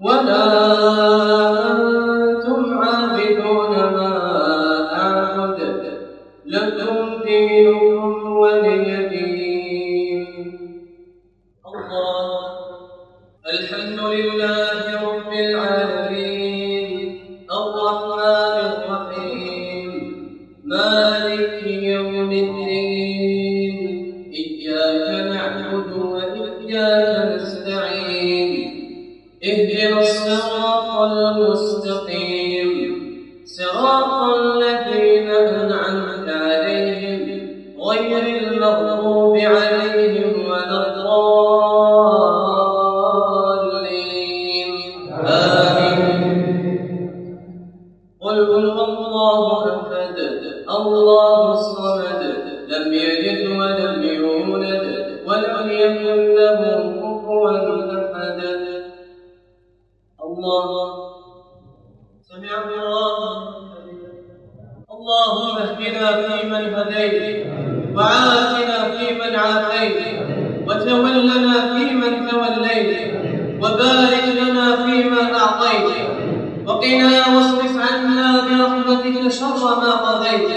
ولا أنتم عابدون ما أعبد لكم دينكم ولي دين الله. الحمد لله رب العالمين. الرحمن الرحيم. مالك يوم الدين. غير المغضوب عليهم ولا الضالين. آمين. قل هو الله أحد الله الصمد لم يلد ولم يولد ولم يكن له كفوا أحد. الله. سمع الله اللهم اهدنا فيمن هديت. وتولنا فيمن توليت وبارك لنا فيما أعطيت وقنا واصرف عنا برحمتك شر ما قضيت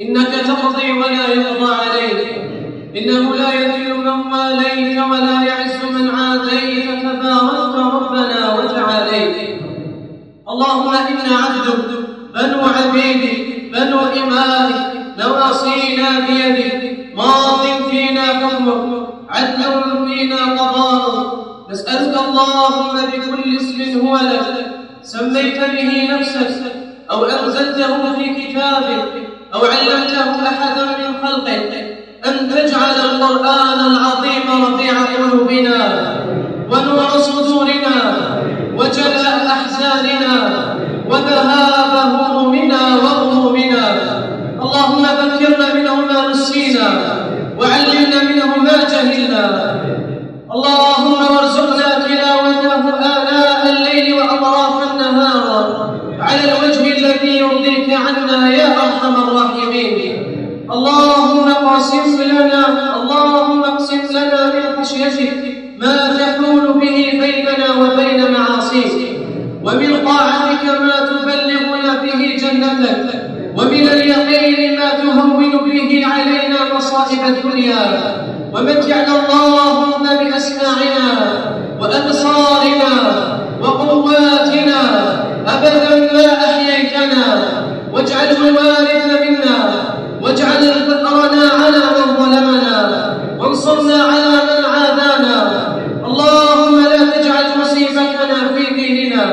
إنك تقضي ولا يقضى عليك إنه لا يذل من واليت ولا يعز من عاديت تباركت ربنا وتعاليت اللهم إنا عبدك بنو عبيدك بنو إمائك نواصينا بيدك ماض فينا حكمك عدل فينا قضاءك نسألك اللهم بكل اسم هو لك. سميت به نفسك أو أنزلته في كتابك أو علمته أحدا من خلقك. أن تجعل القرآن العظيم ربيع قلوبنا ونور صدورنا وجلاء أحزاننا وذهاب اللهم وارزقنا تلاوته آلاء الليل وأطراف النهار على الوجه الذي يرضيك عنا يا أرحم الراحمين. اللهم اقسم لنا اللهم اقسم لنا من خشيتك ما تحول به بيننا وبين معاصيك. ومن طاعتك ما تبلغنا به جنتك. ومن اليقين ما تهون به علينا مصائب الدنيا. ومتعنا اللهم بأسماعنا وأبصارنا وقواتنا أبدا ما أحييتنا واجعله الوارث منا واجعل ثأرنا على من ظلمنا وانصرنا على من عادانا اللهم لا تجعل مصيبتنا في ديننا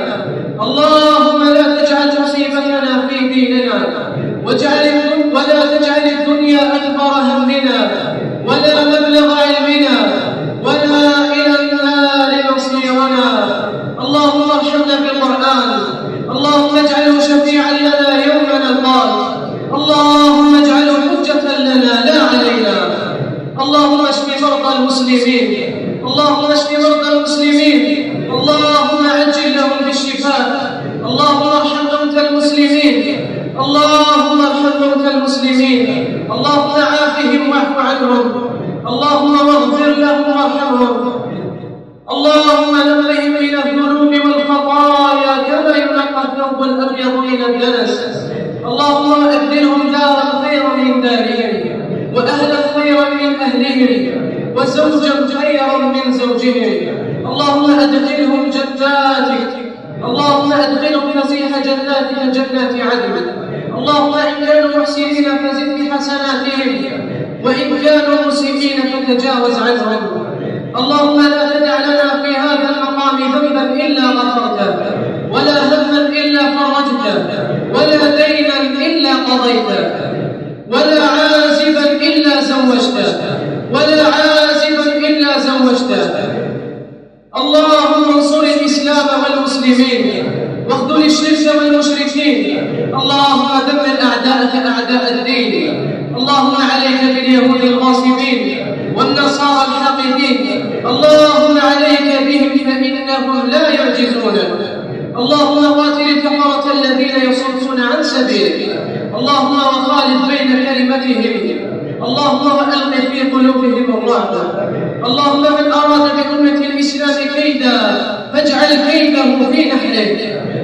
اللهم لا تجعل مصيبتنا في ديننا واجعل ولا تجعل الدنيا أكبر همنا ولا مبلغ علمنا ولا إلى النار مصيرنا اللهم ارحمنا بالقرآن اللهم اجعله شفيعا لنا يوم نلقاك اللهم اجعله حجة لنا لا علينا اللهم اشف مرضى المسلمين اللهم اشف مرضى المسلمين اللهم عجل لهم بالشفاء اللهم ارحم موتى المسلمين اللهم ارحم موتى المسلمين اللهم عافهم واعف عنهم اللهم واغفر لهم وارحمهم اللهم نقهم من الذنوب والخطايا كما الأبيض من الدنس اللهم ابدلهم دارا خيرا من دارهم واهلا خيرا من أهلهم وزوجا خيرا من زوجهم. اللهم أدخلهم جناتك اللهم أدخلهم فسيح جناتك جنات عدن. اللهم إن كانوا محسنين فزد في حسناتهم وإن كانوا مسيئين فتجاوز عنهم. اللهم لا تدع لنا الا قضيته ولا عازبا إلا زوجته. ولا عازبا إلا زوجته. اللهم انصر الإسلام والمسلمين. واخذل الشرك والمشركين. اللهم دمر أعداءك أعداء الدين. اللهم عليك باليهود الغاصبين والنصارى الحاقدين. اللهم عليك بهم فإنهم لا يعجزونك. اللهم قاتل الكفرة الذين يصدون عن سبيلك. اللهم وخالف بين كلمتهم. اللهم وألق في قلوبهم الرعب. اللهم من أراد بأمة الإسلام كيدا فاجعل كيده في نحره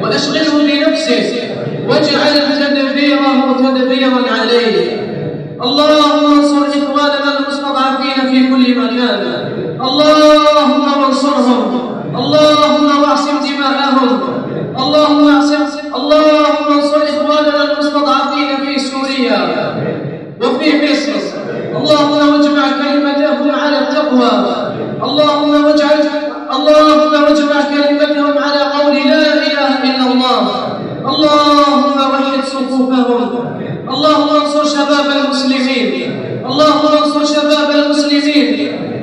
وأشغله بنفسه. واجعل تدبيره تدبيرا عليه. اللهم انصر إخواننا المستضعفين في كل مكان. اللهم انصرهم. اللهم واعصم دماءهم اللهم اعصم اللهم انصر اخواننا المستضعفين في سوريا وفي مصر اللهم واجمع كلمتهم التقوى اللهم واجعل اللهم واجمع كلمتهم على قول لا إله إلا الله. اللهم وحد صفوفهم. اللهم انصر شباب المسلمين. اللهم انصر شباب المسلمين.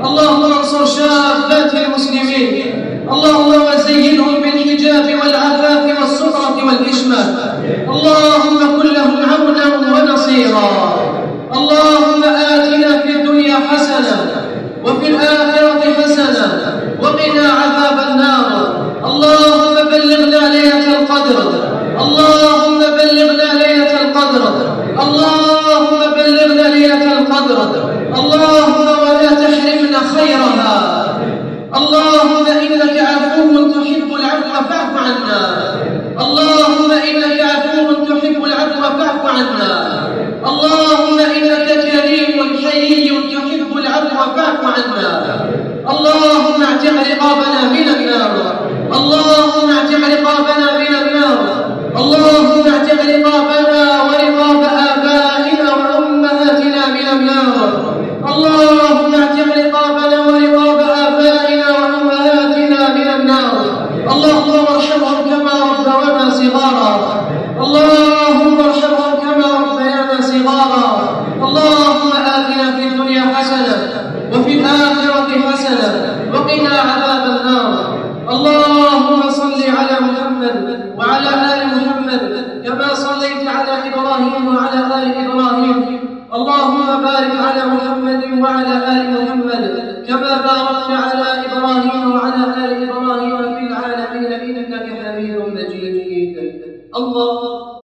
اللهم انصر شابات المسلمين. اللهم وزينهم بالحجاب والعفاف والسترة والحشمة اللهم كن لهم عونا ونصيرا. اللهم آتنا في الدنيا حسنة وفي الآخرة حسنة وقنا عذاب النار اللهم بلغنا ليلة القدر اللهم بلغنا ليلة القدر. اللهم بلغنا ليلة القدر. اللهم ولا تحرمنا خيرها. اللهم إنك عفو تحب العفو فاعف عنا. اللهم إنك عفو تحب العفو فاعف عنا. اللهم إنك كريم حي تحب العفو فاعف عنا. اللهم اعتق رقابنا من النار. اللهم اعتق رقابنا محمد وعلى آل محمد كما صليت على إبراهيم وعلى آل إبراهيم. اللهم بارك على محمد وعلى آل